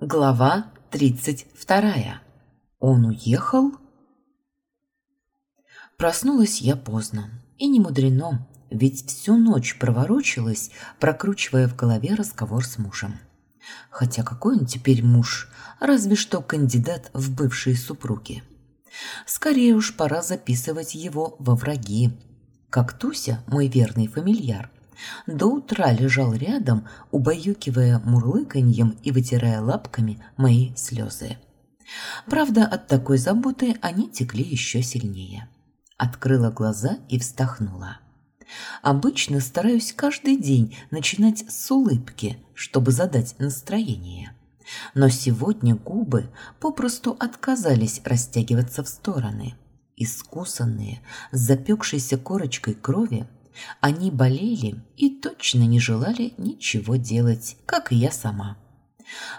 Глава тридцать вторая. Он уехал? Проснулась я поздно. И не мудрено, ведь всю ночь проворочилась, прокручивая в голове разговор с мужем. Хотя какой он теперь муж? Разве что кандидат в бывшие супруги. Скорее уж пора записывать его во враги. Как Туся, мой верный фамильяр, до утра лежал рядом, убаюкивая мурлыканьем и вытирая лапками мои слезы. Правда, от такой заботы они текли еще сильнее. Открыла глаза и вздохнула. Обычно стараюсь каждый день начинать с улыбки, чтобы задать настроение. Но сегодня губы попросту отказались растягиваться в стороны. Искусанные, с запекшейся корочкой крови, они болели и точно не желали ничего делать, как и я сама.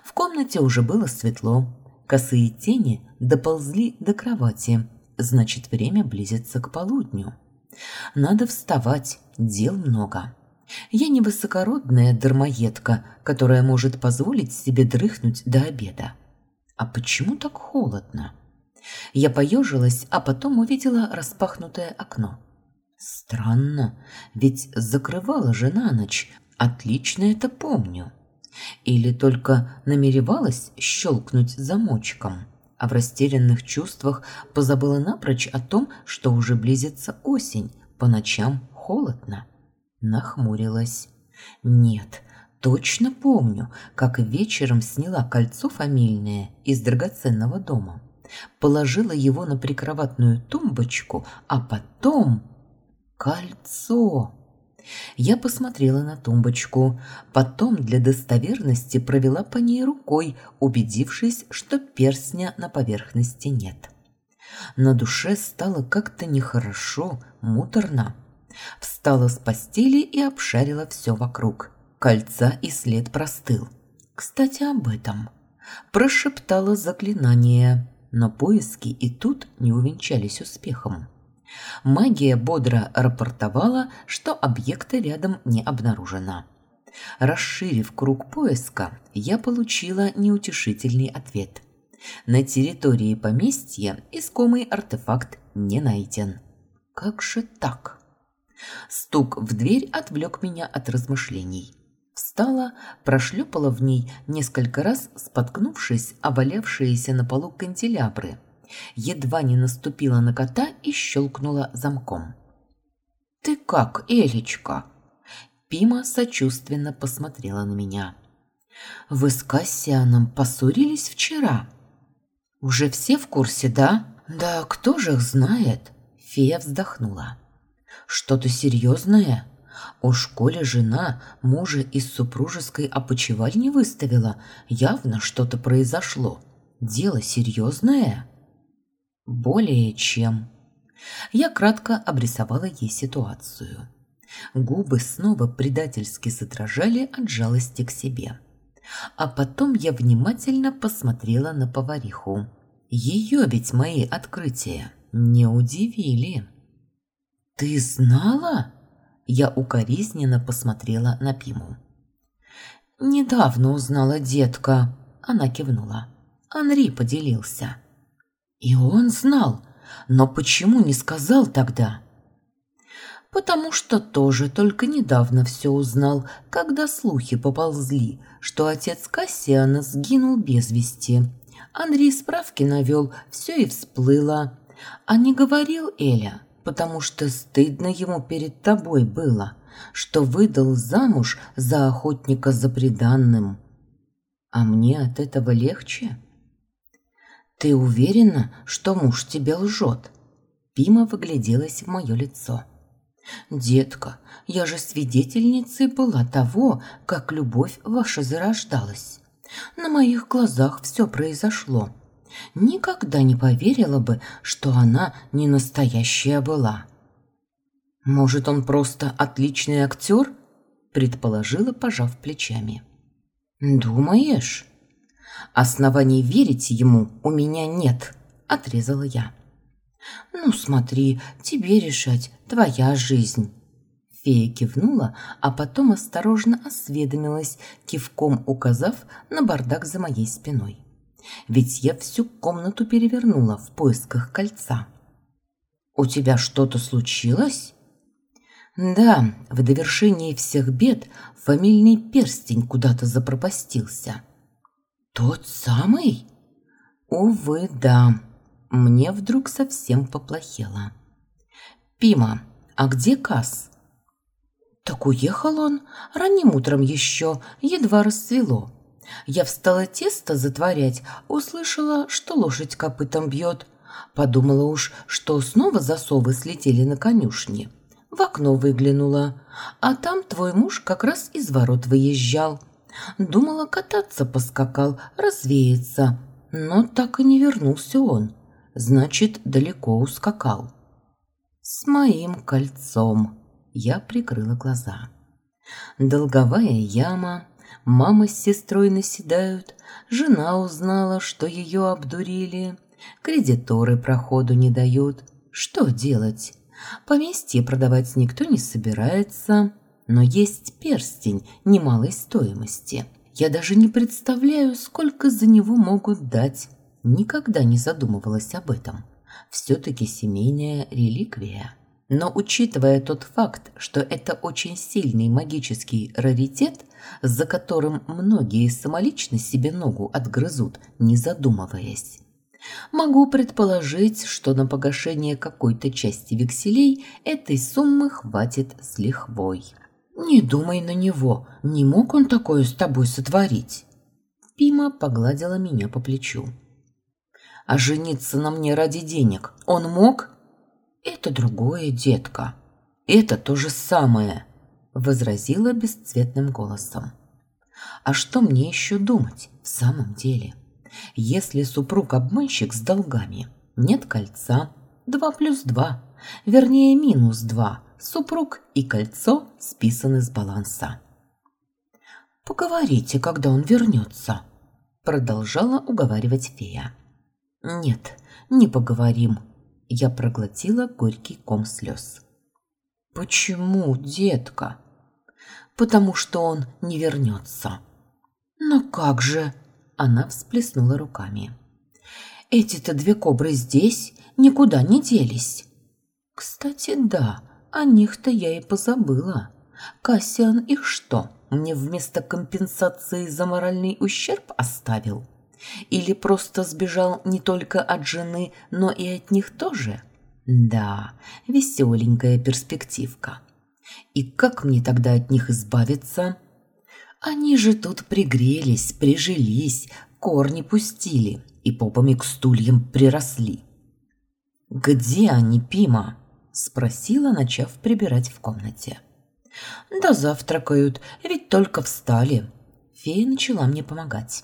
В комнате уже было светло. Косые тени доползли до кровати. Значит, время близится к полудню. Надо вставать, дел много. Я не высокородная дармоедка, которая может позволить себе дрыхнуть до обеда. А почему так холодно? Я поежилась, а потом увидела распахнутое окно. Странно, ведь закрывала же на ночь, отлично это помню. Или только намеревалась щелкнуть замочком, а в растерянных чувствах позабыла напрочь о том, что уже близится осень, по ночам холодно. Нахмурилась. Нет, точно помню, как вечером сняла кольцо фамильное из драгоценного дома. Положила его на прикроватную тумбочку, а потом Кольцо! Я посмотрела на тумбочку, потом для достоверности провела по ней рукой, убедившись, что перстня на поверхности нет. На душе стало как-то нехорошо, муторно. Встала с постели и обшарила все вокруг. Кольца и след простыл. Кстати, об этом. Прошептала заклинание, но поиски и тут не увенчались успехом. Магия бодро рапортовала, что объекта рядом не обнаружено. Расширив круг поиска, я получила неутешительный ответ. На территории поместья искомый артефакт не найден. Как же так? Стук в дверь отвлек меня от размышлений. Встала, прошлепала в ней несколько раз, споткнувшись о валявшиеся на полу канделябры – едва не наступила на кота и щелкнула замком. «Ты как, Элечка?» Пима сочувственно посмотрела на меня. «Вы с Кассианом поссорились вчера?» «Уже все в курсе, да?» «Да кто же их знает?» Фея вздохнула. «Что-то серьезное?» О школе жена мужа из супружеской опочивальни выставила. Явно что-то произошло. Дело серьезное?» Более чем. Я кратко обрисовала ей ситуацию. Губы снова предательски задрожали от жалости к себе. А потом я внимательно посмотрела на повариху. Ее ведь мои открытия не удивили. «Ты знала?» Я укоризненно посмотрела на Пиму. «Недавно узнала детка», – она кивнула. Анри поделился. И он знал, но почему не сказал тогда? Потому что тоже только недавно все узнал, когда слухи поползли, что отец Кассиана сгинул без вести. Андрей справки навел, все и всплыло. А не говорил Эля, потому что стыдно ему перед тобой было, что выдал замуж за охотника за приданным. А мне от этого легче. «Ты уверена, что муж тебе лжет?» Пима выгляделась в мое лицо. «Детка, я же свидетельницей была того, как любовь ваша зарождалась. На моих глазах все произошло. Никогда не поверила бы, что она не настоящая была». «Может, он просто отличный актер?» предположила, пожав плечами. «Думаешь?» Оснований верить ему у меня нет, отрезала я. Ну, смотри, тебе решать, твоя жизнь. Фея кивнула, а потом осторожно осведомилась, кивком указав на бардак за моей спиной. Ведь я всю комнату перевернула в поисках кольца. «У тебя что-то случилось?» «Да, в довершении всех бед фамильный перстень куда-то запропастился». «Тот самый?» «Увы, да. Мне вдруг совсем поплохело». «Пима, а где Касс?» Так уехал он ранним утром еще, едва расцвело. Я встала тесто затворять, услышала, что лошадь копытом бьет. Подумала уж, что снова засовы слетели на конюшне. В окно выглянула, а там твой муж как раз из ворот выезжал. Думала, кататься поскакал, развеяться, но так и не вернулся он. Значит, далеко ускакал. С моим кольцом. Я прикрыла глаза. Долговая яма, мама с сестрой наседают, жена узнала, что ее обдурили, кредиторы проходу не дают. Что делать? Поместье продавать никто не собирается, но есть перстень немалой стоимости. Я даже не представляю, сколько за него могут дать. Никогда не задумывалась об этом. Все-таки семейная реликвия. Но учитывая тот факт, что это очень сильный магический раритет, за которым многие самолично себе ногу отгрызут, не задумываясь, могу предположить, что на погашение какой-то части векселей этой суммы хватит с лихвой. «Не думай на него, не мог он такое с тобой сотворить?» Пима погладила меня по плечу. «А жениться на мне ради денег он мог?» «Это другое, детка. Это то же самое», – возразила бесцветным голосом. «А что мне еще думать в самом деле? Если супруг-обманщик с долгами, нет кольца, два плюс два, вернее минус два, супруг и кольцо списаны с баланса». «Поговорите, когда он вернется», – продолжала уговаривать фея. «Нет, не поговорим», я проглотила горький ком слез. «Почему, детка?» «Потому что он не вернется». «Но как же?» Она всплеснула руками. «Эти-то две кобры здесь никуда не делись». «Кстати, да, о них-то я и позабыла. Кассиан их что, мне вместо компенсации за моральный ущерб оставил?» Или просто сбежал не только от жены, но и от них тоже? Да, веселенькая перспективка. И как мне тогда от них избавиться? Они же тут пригрелись, прижились, корни пустили и попами к стульям приросли. «Где они, Пима?» – спросила, начав прибирать в комнате. «Да завтракают, ведь только встали». Фея начала мне помогать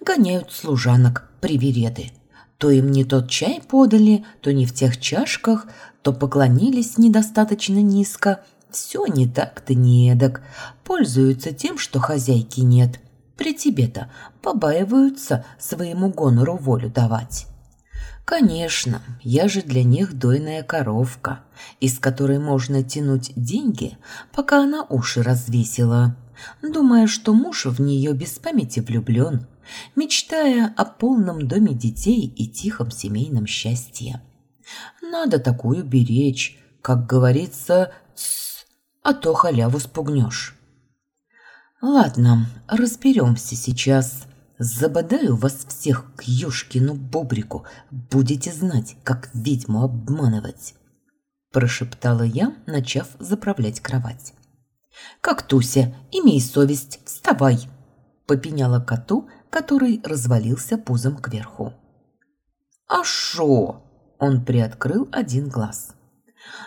гоняют служанок привереды. То им не тот чай подали, то не в тех чашках, то поклонились недостаточно низко. Все не так-то не эдак. Пользуются тем, что хозяйки нет. При тебе-то побаиваются своему гонору волю давать. Конечно, я же для них дойная коровка, из которой можно тянуть деньги, пока она уши развесила, думая, что муж в нее без памяти влюблен, мечтая о полном доме детей и тихом семейном счастье. Надо такую беречь, как говорится, «Тсс», а то халяву спугнешь. Ладно, разберемся сейчас. Забодаю вас всех к Юшкину бобрику, будете знать, как ведьму обманывать. Прошептала я, начав заправлять кровать. «Как Туся, имей совесть, вставай!» Попеняла коту, который развалился пузом кверху. «А шо?» – он приоткрыл один глаз.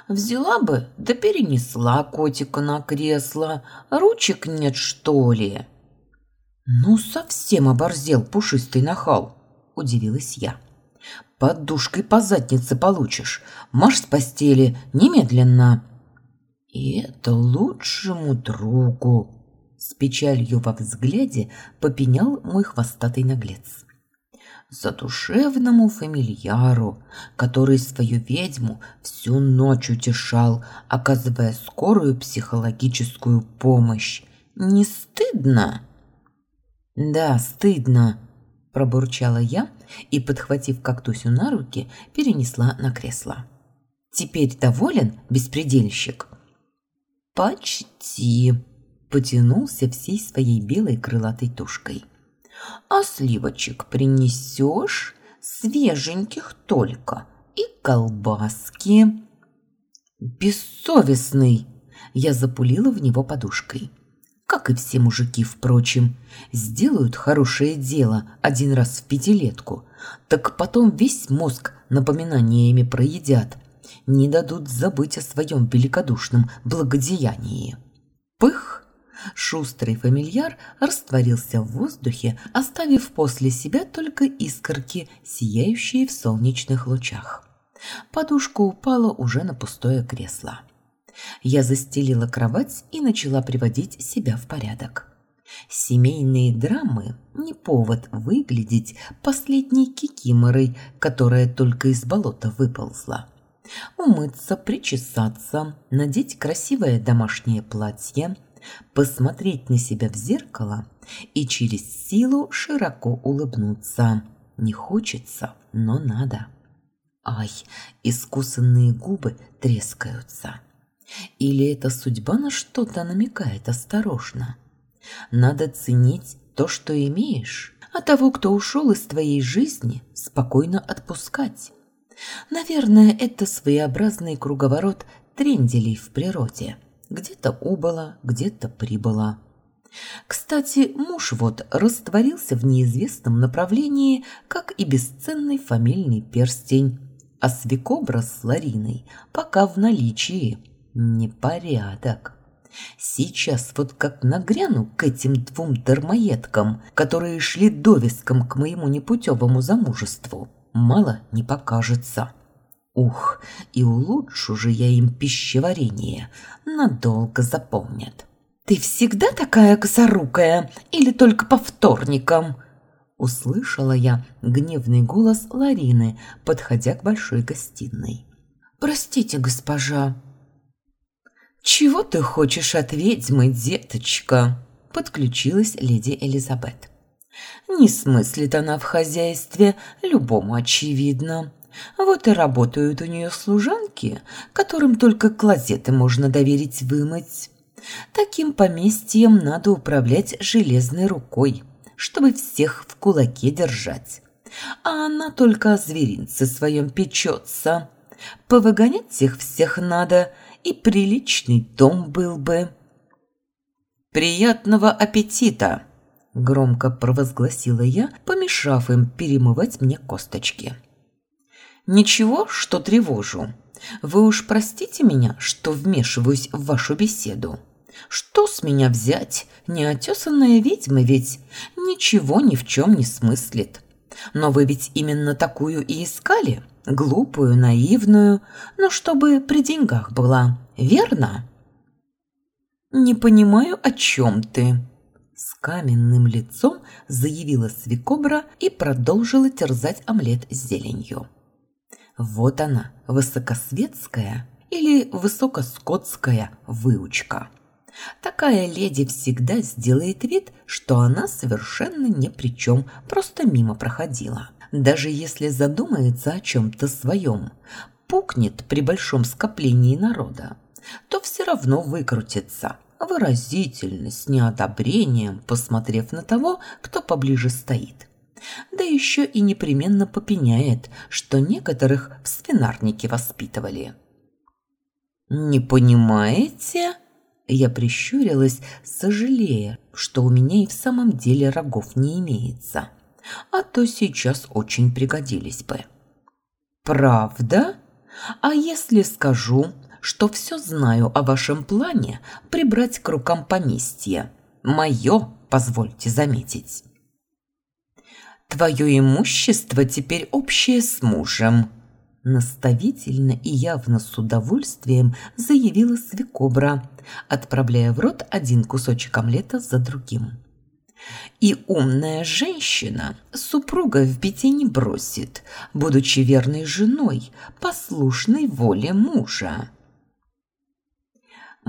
«Взяла бы, да перенесла котика на кресло. Ручек нет, что ли?» «Ну, совсем оборзел пушистый нахал», – удивилась я. «Подушкой по заднице получишь. Марш с постели, немедленно!» «И это лучшему другу!» С печалью во взгляде попенял мой хвостатый наглец. задушевному фамильяру, который свою ведьму всю ночь утешал, оказывая скорую психологическую помощь. Не стыдно? Да, стыдно, пробурчала я и, подхватив кактусю на руки, перенесла на кресло. Теперь доволен, беспредельщик? Почти, потянулся всей своей белой крылатой тушкой. А сливочек принесешь? Свеженьких только. И колбаски. Бессовестный! Я запулила в него подушкой. Как и все мужики, впрочем, сделают хорошее дело один раз в пятилетку, так потом весь мозг напоминаниями проедят, не дадут забыть о своем великодушном благодеянии. Пых! Шустрый фамильяр растворился в воздухе, оставив после себя только искорки, сияющие в солнечных лучах. Подушка упала уже на пустое кресло. Я застелила кровать и начала приводить себя в порядок. Семейные драмы – не повод выглядеть последней кикиморой, которая только из болота выползла. Умыться, причесаться, надеть красивое домашнее платье – посмотреть на себя в зеркало и через силу широко улыбнуться. Не хочется, но надо. Ай, искусанные губы трескаются. Или эта судьба на что-то намекает осторожно. Надо ценить то, что имеешь, а того, кто ушел из твоей жизни, спокойно отпускать. Наверное, это своеобразный круговорот тренделей в природе – где-то убыло, где-то прибыло. Кстати, муж вот растворился в неизвестном направлении, как и бесценный фамильный перстень. А свекобра с Лариной пока в наличии. Непорядок. Сейчас вот как нагряну к этим двум дармоедкам, которые шли довеском к моему непутевому замужеству, мало не покажется. Ух, и улучшу же я им пищеварение, надолго запомнят. «Ты всегда такая косорукая или только по вторникам?» Услышала я гневный голос Ларины, подходя к большой гостиной. «Простите, госпожа». «Чего ты хочешь от ведьмы, деточка?» Подключилась леди Элизабет. «Не смыслит она в хозяйстве, любому очевидно. Вот и работают у нее служанки, которым только клозеты можно доверить вымыть. Таким поместьем надо управлять железной рукой, чтобы всех в кулаке держать. А она только о зверинце своем печется. Повыгонять их всех надо, и приличный дом был бы. «Приятного аппетита!» – громко провозгласила я, помешав им перемывать мне косточки. Ничего, что тревожу. Вы уж простите меня, что вмешиваюсь в вашу беседу. Что с меня взять? Неотесанная ведьма ведь ничего ни в чем не смыслит. Но вы ведь именно такую и искали? Глупую, наивную, но чтобы при деньгах была, верно? Не понимаю, о чем ты. С каменным лицом заявила свекобра и продолжила терзать омлет с зеленью. Вот она, высокосветская или высокоскотская выучка. Такая леди всегда сделает вид, что она совершенно ни при чем, просто мимо проходила. Даже если задумается о чем-то своем, пукнет при большом скоплении народа, то все равно выкрутится, выразительно, с неодобрением, посмотрев на того, кто поближе стоит да еще и непременно попеняет, что некоторых в свинарнике воспитывали. «Не понимаете?» Я прищурилась, сожалея, что у меня и в самом деле рогов не имеется, а то сейчас очень пригодились бы. «Правда? А если скажу, что все знаю о вашем плане прибрать к рукам поместье? Мое, позвольте заметить». Твое имущество теперь общее с мужем. Наставительно и явно с удовольствием заявила свекобра, отправляя в рот один кусочек омлета за другим. И умная женщина супруга в беде не бросит, будучи верной женой, послушной воле мужа.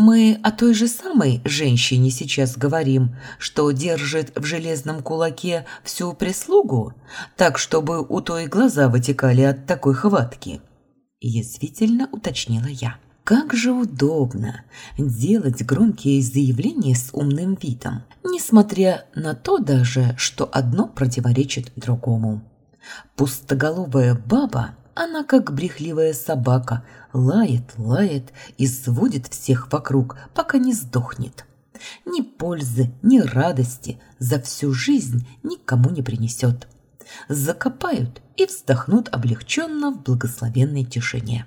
Мы о той же самой женщине сейчас говорим, что держит в железном кулаке всю прислугу, так чтобы у той глаза вытекали от такой хватки. Язвительно уточнила я. Как же удобно делать громкие заявления с умным видом, несмотря на то даже, что одно противоречит другому. Пустоголовая баба она, как брехливая собака, лает, лает и сводит всех вокруг, пока не сдохнет. Ни пользы, ни радости за всю жизнь никому не принесет. Закопают и вздохнут облегченно в благословенной тишине.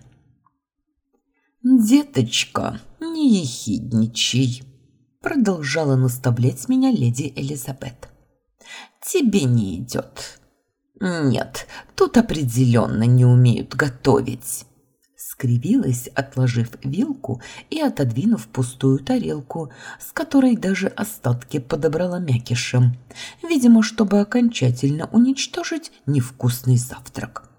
«Деточка, не ехидничай», — продолжала наставлять меня леди Элизабет. «Тебе не идет. «Нет, тут определенно не умеют готовить», — скривилась, отложив вилку и отодвинув пустую тарелку, с которой даже остатки подобрала мякишем, видимо, чтобы окончательно уничтожить невкусный завтрак.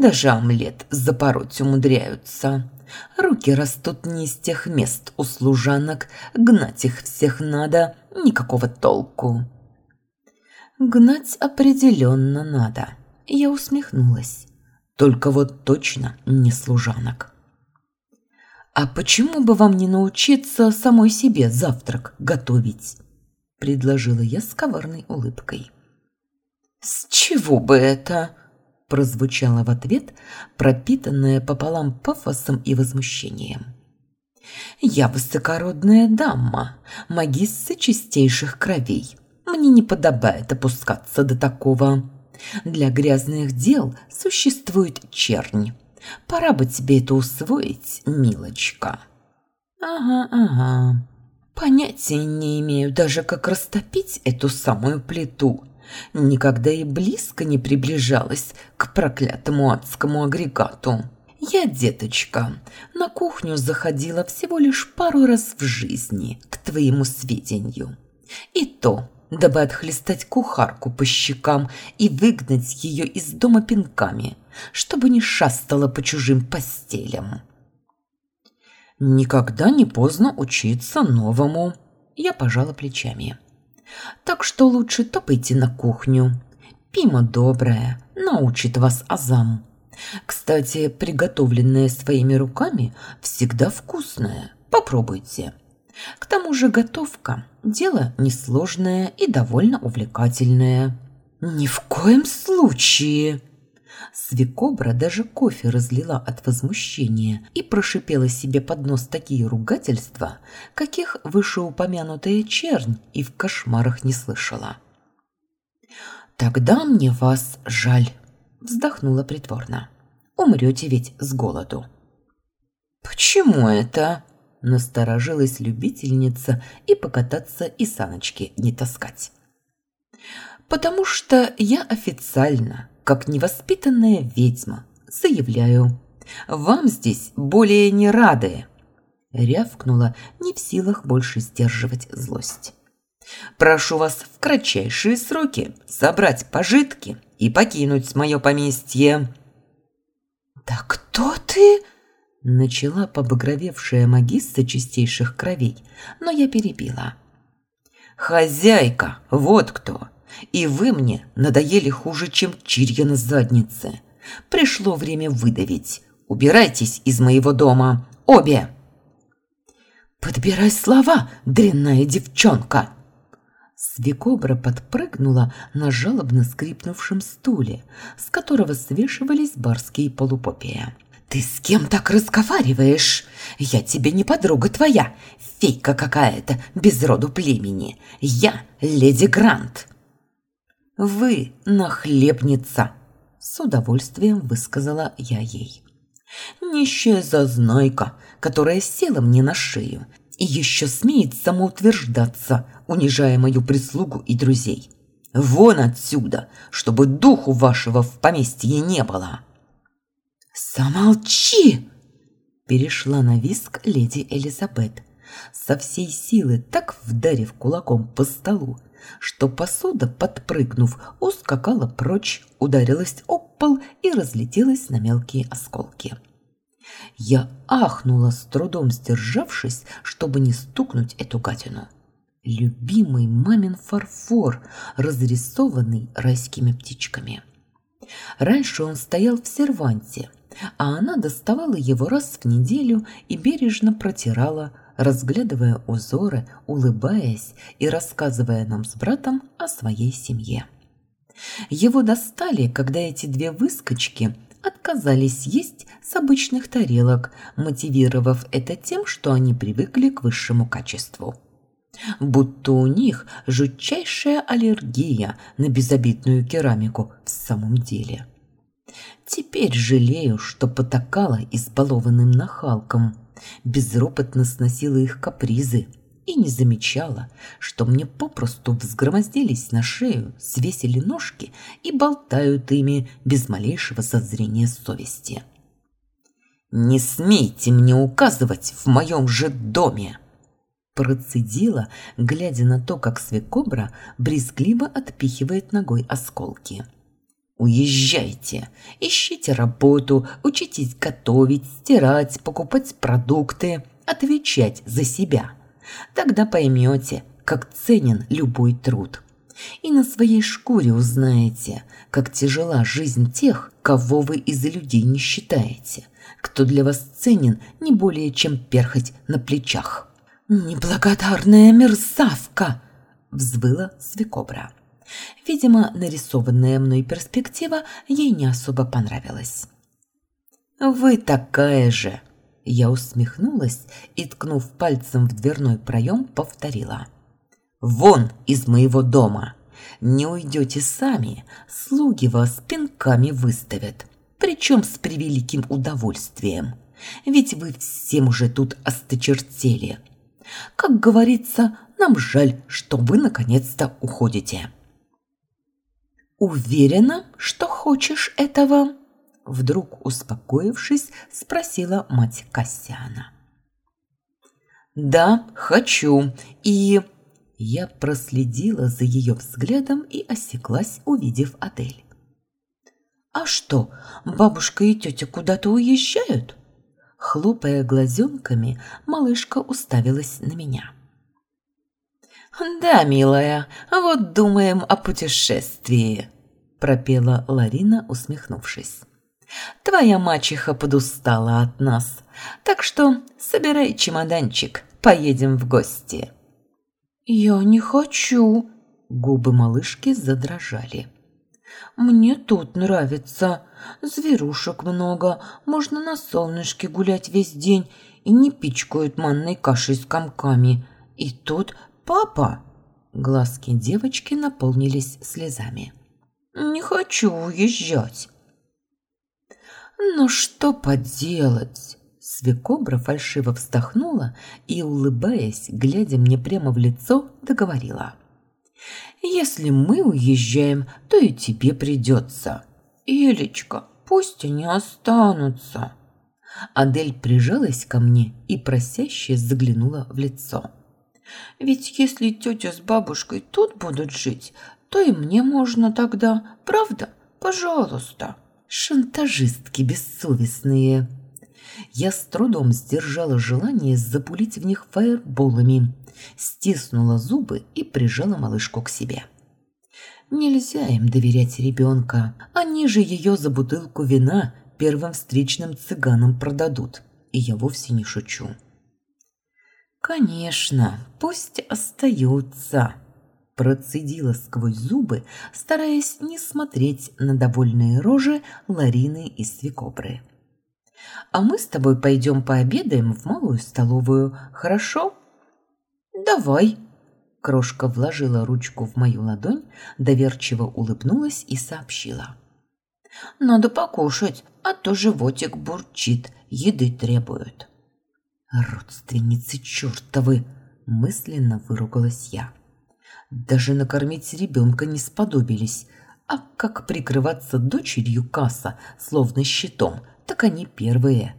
Даже омлет запороть умудряются. Руки растут не из тех мест у служанок, гнать их всех надо, никакого толку. Гнать определенно надо. Я усмехнулась. Только вот точно не служанок. А почему бы вам не научиться самой себе завтрак готовить? предложила я с коварной улыбкой. С чего бы это? Прозвучало в ответ, пропитанное пополам пафосом и возмущением. Я высокородная дама, магисса чистейших кровей. Мне не подобает опускаться до такого. Для грязных дел существует чернь. Пора бы тебе это усвоить, милочка. Ага, ага. Понятия не имею даже, как растопить эту самую плиту. Никогда и близко не приближалась к проклятому адскому агрегату. Я, деточка, на кухню заходила всего лишь пару раз в жизни, к твоему сведению. И то дабы отхлестать кухарку по щекам и выгнать ее из дома пинками, чтобы не шастала по чужим постелям. Никогда не поздно учиться новому. Я пожала плечами. Так что лучше топайте на кухню. Пима добрая, научит вас азам. Кстати, приготовленное своими руками всегда вкусное. Попробуйте. К тому же готовка – дело несложное и довольно увлекательное. Ни в коем случае! Свекобра даже кофе разлила от возмущения и прошипела себе под нос такие ругательства, каких вышеупомянутая чернь и в кошмарах не слышала. «Тогда мне вас жаль», – вздохнула притворно. «Умрете ведь с голоду». «Почему это?» Насторожилась любительница и покататься и саночки не таскать. «Потому что я официально, как невоспитанная ведьма, заявляю, вам здесь более не рады!» Рявкнула, не в силах больше сдерживать злость. «Прошу вас в кратчайшие сроки собрать пожитки и покинуть мое поместье». «Да кто ты?» Начала побагровевшая магисса чистейших кровей, но я перебила. «Хозяйка, вот кто! И вы мне надоели хуже, чем чирья на заднице. Пришло время выдавить. Убирайтесь из моего дома, обе!» «Подбирай слова, дрянная девчонка!» Свекобра подпрыгнула на жалобно скрипнувшем стуле, с которого свешивались барские полупопия. «Ты с кем так разговариваешь? Я тебе не подруга твоя, фейка какая-то, без роду племени. Я леди Грант». «Вы нахлебница», — с удовольствием высказала я ей. «Нищая зазнайка, которая села мне на шею и еще смеет самоутверждаться, унижая мою прислугу и друзей. Вон отсюда, чтобы духу вашего в поместье не было!» «Замолчи!» Перешла на виск леди Элизабет, со всей силы так вдарив кулаком по столу, что посуда, подпрыгнув, ускакала прочь, ударилась об пол и разлетелась на мелкие осколки. Я ахнула, с трудом сдержавшись, чтобы не стукнуть эту гадину. Любимый мамин фарфор, разрисованный райскими птичками. Раньше он стоял в серванте, а она доставала его раз в неделю и бережно протирала, разглядывая узоры, улыбаясь и рассказывая нам с братом о своей семье. Его достали, когда эти две выскочки отказались есть с обычных тарелок, мотивировав это тем, что они привыкли к высшему качеству. Будто у них жутчайшая аллергия на безобидную керамику в самом деле. Теперь жалею, что потакала избалованным нахалкам, безропотно сносила их капризы и не замечала, что мне попросту взгромоздились на шею, свесили ножки и болтают ими без малейшего зазрения совести. «Не смейте мне указывать в моем же доме!» Процедила, глядя на то, как свекобра брезгливо отпихивает ногой осколки. Уезжайте, ищите работу, учитесь готовить, стирать, покупать продукты, отвечать за себя. Тогда поймете, как ценен любой труд. И на своей шкуре узнаете, как тяжела жизнь тех, кого вы из людей не считаете, кто для вас ценен не более чем перхоть на плечах. «Неблагодарная мерзавка!» – взвыла свекобра. Видимо, нарисованная мной перспектива ей не особо понравилась. «Вы такая же!» Я усмехнулась и, ткнув пальцем в дверной проем, повторила. «Вон из моего дома! Не уйдете сами, слуги вас пинками выставят, причем с превеликим удовольствием, ведь вы всем уже тут осточертели. Как говорится, нам жаль, что вы наконец-то уходите». «Уверена, что хочешь этого?» Вдруг успокоившись, спросила мать Кассиана. «Да, хочу, и...» Я проследила за ее взглядом и осеклась, увидев Адель. «А что, бабушка и тетя куда-то уезжают?» Хлопая глазенками, малышка уставилась на меня. «Да, милая, вот думаем о путешествии», – пропела Ларина, усмехнувшись. «Твоя мачеха подустала от нас, так что собирай чемоданчик, поедем в гости». «Я не хочу», – губы малышки задрожали. «Мне тут нравится. Зверушек много, можно на солнышке гулять весь день и не пичкают манной кашей с комками. И тут «Папа!» Глазки девочки наполнились слезами. «Не хочу уезжать». «Ну что поделать?» Свекобра фальшиво вздохнула и, улыбаясь, глядя мне прямо в лицо, договорила. «Если мы уезжаем, то и тебе придется. Елечка, пусть они останутся». Адель прижалась ко мне и просяще заглянула в лицо. Ведь если тетя с бабушкой тут будут жить, то и мне можно тогда, правда? Пожалуйста. Шантажистки бессовестные. Я с трудом сдержала желание запулить в них фаерболами, стиснула зубы и прижала малышку к себе. Нельзя им доверять ребенка. Они же ее за бутылку вина первым встречным цыганам продадут. И я вовсе не шучу. «Конечно, пусть остаются», – процедила сквозь зубы, стараясь не смотреть на довольные рожи Ларины и Свекобры. «А мы с тобой пойдем пообедаем в малую столовую, хорошо?» «Давай», – крошка вложила ручку в мою ладонь, доверчиво улыбнулась и сообщила. «Надо покушать, а то животик бурчит, еды требует». «Родственницы чертовы!» – мысленно выругалась я. Даже накормить ребенка не сподобились, а как прикрываться дочерью касса, словно щитом, так они первые.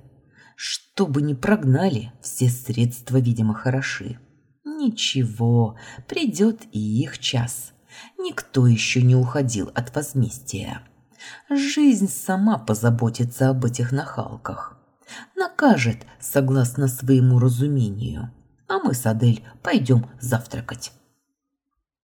Чтобы не прогнали, все средства, видимо, хороши. Ничего, придет и их час. Никто еще не уходил от возмездия. Жизнь сама позаботится об этих нахалках. Накажет, согласно своему разумению. А мы с Адель пойдем завтракать.